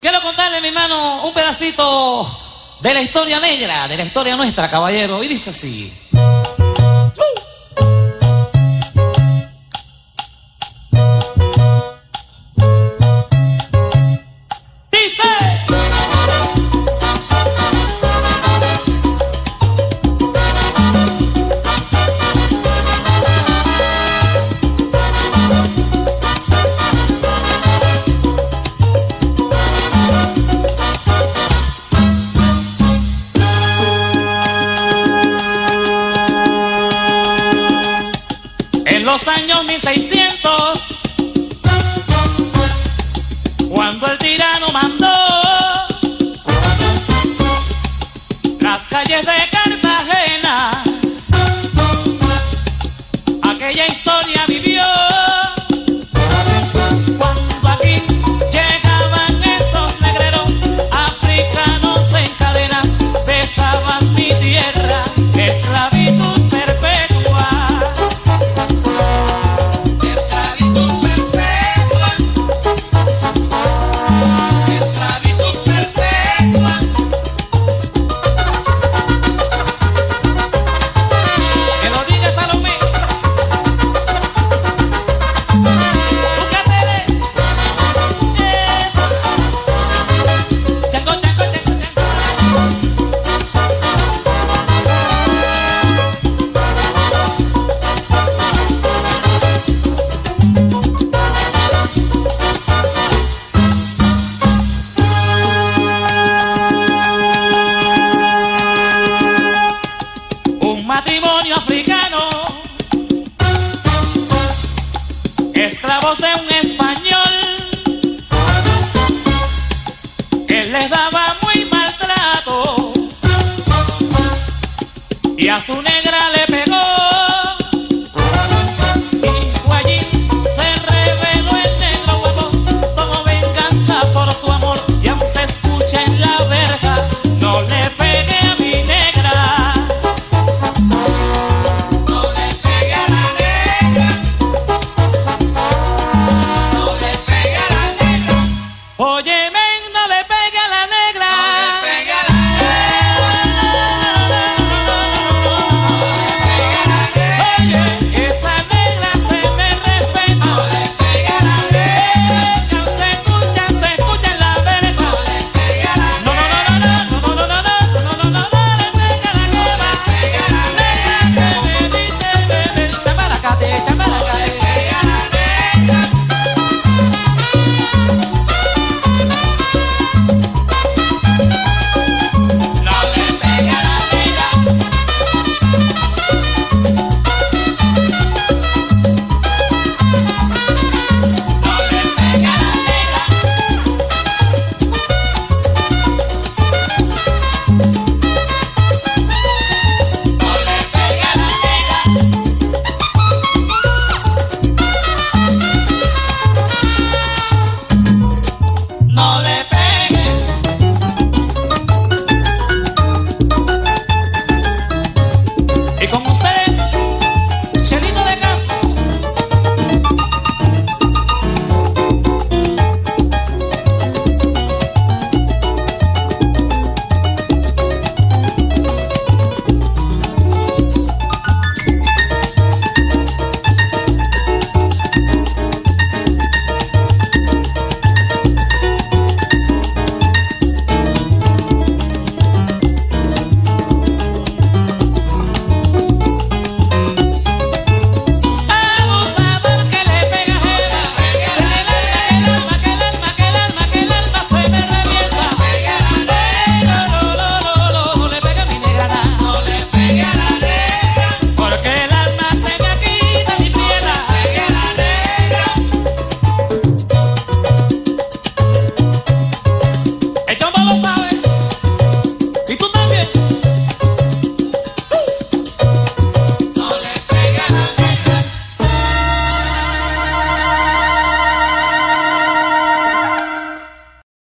Quiero contarle, mi hermano, un pedacito de la historia negra, de la historia nuestra, caballero. Y dice así. En los años 1600, cuando el tirano mandó las calles de africano, esclavos de un español, él les daba muy maltrato. Y a su negra le pegó.